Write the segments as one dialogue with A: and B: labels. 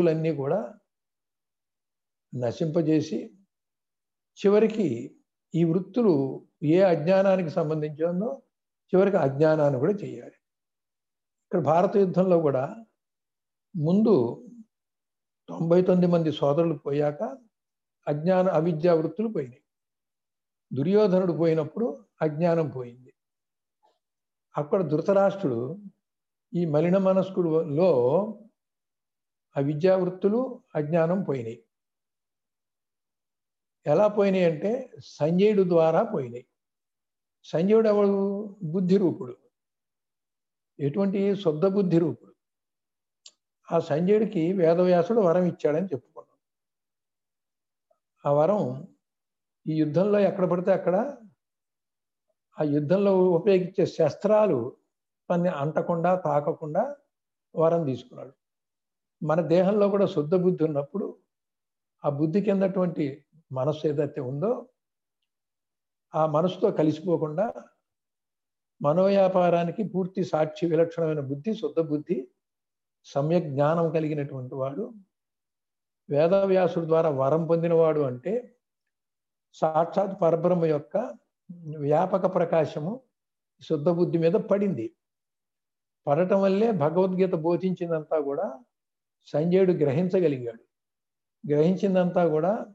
A: వృత్తులన్నీ కూడా నశింపజేసి చివరికి ఈ వృత్తులు ఏ అజ్ఞానానికి సంబంధించిందో చివరికి అజ్ఞానాన్ని కూడా చేయాలి. ఇక్కడ భారత యుద్ధంలో కూడా ముందు తొంభై తొమ్మిది మంది సోదరులు పోయాక అజ్ఞాన అవిద్యా వృత్తులు పోయినాయి. దుర్యోధనుడు పోయినప్పుడు అజ్ఞానం పోయింది. అక్కడ ధృతరాష్ట్రుడు ఈ మలిన మనస్కుడులో అవిద్యా వృత్తులు అజ్ఞానం పోయినాయి. ఎలా పోయినాయి అంటే సంజయుడు ద్వారా పోయినాయి. సంజయుడు ఎవడు? బుద్ధి రూపుడు ఎటువంటి శుద్ధ బుద్ధి రూపుడు ఆ సంజయుడికి వేదవ్యాసుడు వరం ఇచ్చాడని చెప్పుకున్నాం. ఆ వరం ఈ యుద్ధంలో ఎక్కడ పడితే అక్కడ ఆ యుద్ధంలో ఉపయోగించే శస్త్రాలు తన్ని అంటకుండా తాకకుండా వరం తీసుకున్నాడు. మన దేహంలో కూడా శుద్ధ బుద్ధి ఉన్నప్పుడు ఆ బుద్ధి కిందటువంటి మనస్సు ఏదైతే ఉందో ఆ మనసుతో కలిసిపోకుండా మనోవ్యాపారానికి పూర్తి సాక్షి విలక్షణమైన బుద్ధి శుద్ధ బుద్ధి సమ్యక్ జ్ఞానం కలిగినటువంటి వాడు వేదవ్యాసుడు ద్వారా వరం పొందినవాడు అంటే సాక్షాత్ పరబ్రహ్మ యొక్క వ్యాపక ప్రకాశము శుద్ధ బుద్ధి మీద పడింది. పడటం వల్లే భగవద్గీత బోధించిందంతా కూడా సంజయుడు గ్రహించగలిగాడు. గ్రహించిందంతా కూడా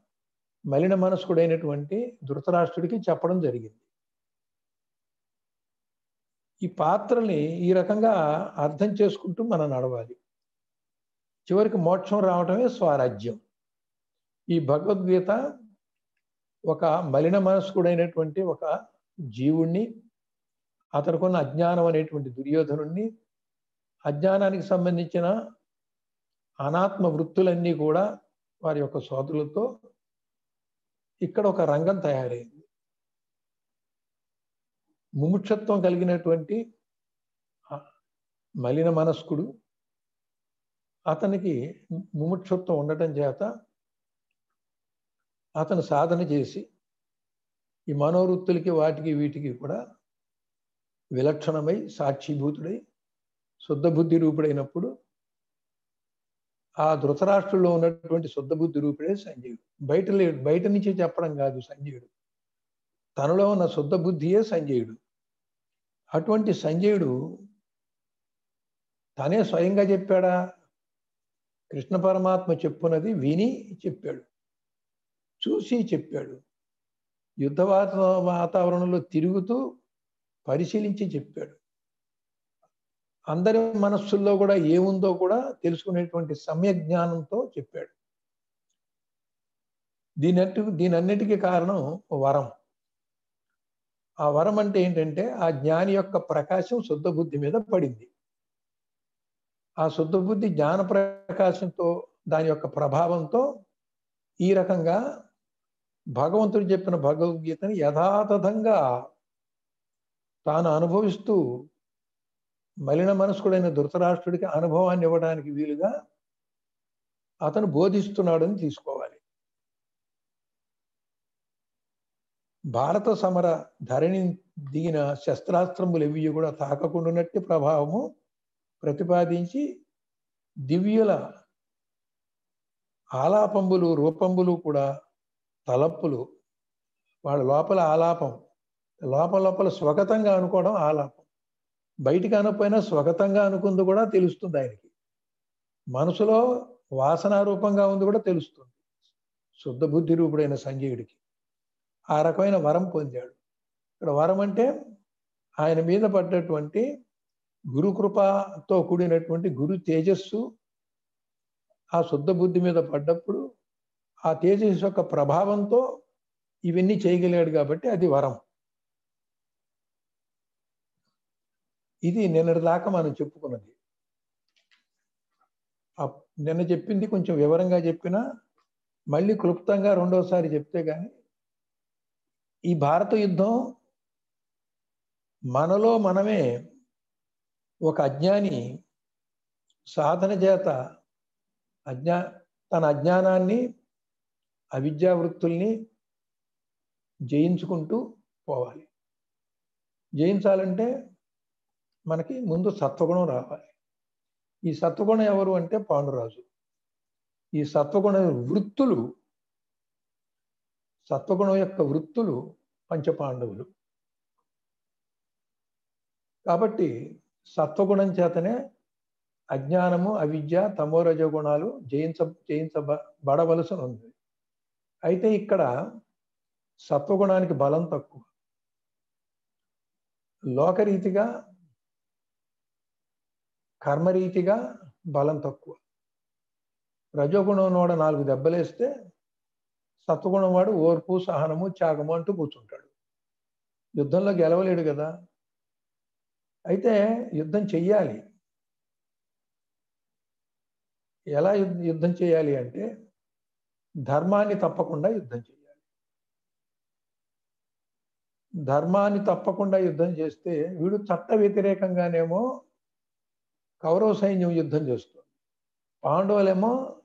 A: మలిన మనస్కుడైనటువంటి ధృతరాష్ట్రుడికి చెప్పడం జరిగింది. ఈ పాత్రని ఈ రకంగా అర్థం చేసుకుంటూ మనం నడవాలి. చివరికి మోక్షం రావటమే స్వరాజ్యం. ఈ భగవద్గీత ఒక మలిన మనస్కుడైనటువంటి ఒక జీవుణ్ణి అతనుకున్న అజ్ఞానం అనేటువంటి దుర్యోధనుణ్ణి అజ్ఞానానికి సంబంధించిన అనాత్మ వృత్తులన్నీ కూడా వారి యొక్క సోదరులతో ఇక్కడ ఒక రంగం తయారైంది. ముముక్షత్వం కలిగినటువంటి మలిన మనస్కుడు అతనికి ముముక్షత్వం ఉండటం చేత అతను సాధన చేసి ఈ మనోవృత్తులకి వాటికి వీటికి కూడా విలక్షణమై సాక్షిభూతుడై శుద్ధ బుద్ధి రూపుడైనప్పుడు ఆ ధృతరాష్ట్రంలో ఉన్నటువంటి శుద్ధబుద్ధి రూపుడే సంజయుడు బయట లేడు బయట నుంచి చెప్పడం కాదు సంజయుడు తనలో ఉన్న శుద్ధ బుద్ధియే సంజయుడు అటువంటి సంజయుడు తనే స్వయంగా చెప్పాడా? కృష్ణ పరమాత్మ చెప్పున్నది విని చెప్పాడు. చూసి చెప్పాడు. యుద్ధ వాతావరణంలో తిరుగుతూ పరిశీలించి చెప్పాడు. అందరి మనస్సుల్లో కూడా ఏముందో కూడా తెలుసుకునేటువంటి సమ్య జ్ఞానంతో చెప్పాడు. దీనట్టు దీనన్నిటికీ కారణం వరం. ఆ వరం అంటే ఏంటంటే ఆ జ్ఞాని యొక్క ప్రకాశం శుద్ధ బుద్ధి మీద పడింది. ఆ శుద్ధ బుద్ధి జ్ఞాన ప్రకాశంతో దాని యొక్క ప్రభావంతో ఈ రకంగా భగవంతుడు చెప్పిన భగవద్గీతని యథాతథంగా తాను అనుభవిస్తూ మలిన మనస్కుడైన ధృతరాష్ట్రుడికి అనుభవాన్ని ఇవ్వడానికి వీలుగా అతను బోధిస్తున్నాడని తీసుకోవాలి. భారత సమర ధరణి దిగిన శస్త్రాస్త్రములు ఎవి కూడా తాకకుండానట్టి ప్రభావము ప్రతిపాదించి దివ్యుల ఆలాపంబులు రూపంబులు కూడా తలప్పులు వాళ్ళ లోపల ఆలాపం లోపల లోపల స్వగతంగా అనుకోవడం ఆలాపం. బయటికి అనకపోయినా స్వగతంగా అనుకుంది కూడా తెలుస్తుంది ఆయనకి. మనసులో వాసనారూపంగా ఉంది కూడా తెలుస్తుంది. శుద్ధ బుద్ధి రూపుడైన సంజయుడికి. ఆ రకమైన వరం పొందాడు. ఇక్కడ వరం అంటే ఆయన మీద పడ్డటువంటి గురుకృపతో కూడినటువంటి గురు తేజస్సు ఆ శుద్ధ బుద్ధి మీద పడ్డప్పుడు ఆ తేజస్సు యొక్క ప్రభావంతో ఇవన్నీ చేయగలిగాడు కాబట్టి అది వరం. ఇది నిన్నటి దాకా మనం చెప్పుకున్నది. నిన్న చెప్పింది కొంచెం వివరంగా చెప్పినా మళ్ళీ క్లుప్తంగా రెండోసారి చెప్తే కానీ ఈ భారత యుద్ధం మనలో మనమే ఒక అజ్ఞాని సాధన చేత అజ్ఞా తన అజ్ఞానాన్ని అవిద్యా వృత్తుల్ని జయించుకుంటూ పోవాలి. జయించాలంటే మనకి ముందు సత్వగుణం రావాలి. ఈ సత్వగుణం ఎవరు అంటే పాండురాజు. ఈ సత్వగుణ వృత్తులు సత్వగుణం యొక్క వృత్తులు పంచపాండవులు. కాబట్టి సత్వగుణం చేతనే అజ్ఞానము అవిద్య తమోరజ గుణాలు జయించ జయించబడవలసి ఉంది. అయితే ఇక్కడ సత్వగుణానికి బలం తక్కువ. లోకరీతిగా కర్మరీతిగా బలం తక్కువ. రజోగుణం వాడ నాలుగు దెబ్బలేస్తే సత్వగుణం వాడు ఓర్పు సహనము త్యాగము అంటూ కూర్చుంటాడు. యుద్ధంలో గెలవలేడు కదా. అయితే యుద్ధం చెయ్యాలి. ఎలా యుద్ధం చేయాలి అంటే ధర్మాన్ని తప్పకుండా యుద్ధం చేయాలి ధర్మాన్ని తప్పకుండా యుద్ధం చేస్తే వీడు చట్ట వ్యతిరేకంగానేమో కౌరవ సైన్యం యుద్ధం చేస్తుంది. పాండవులేమో